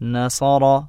نصر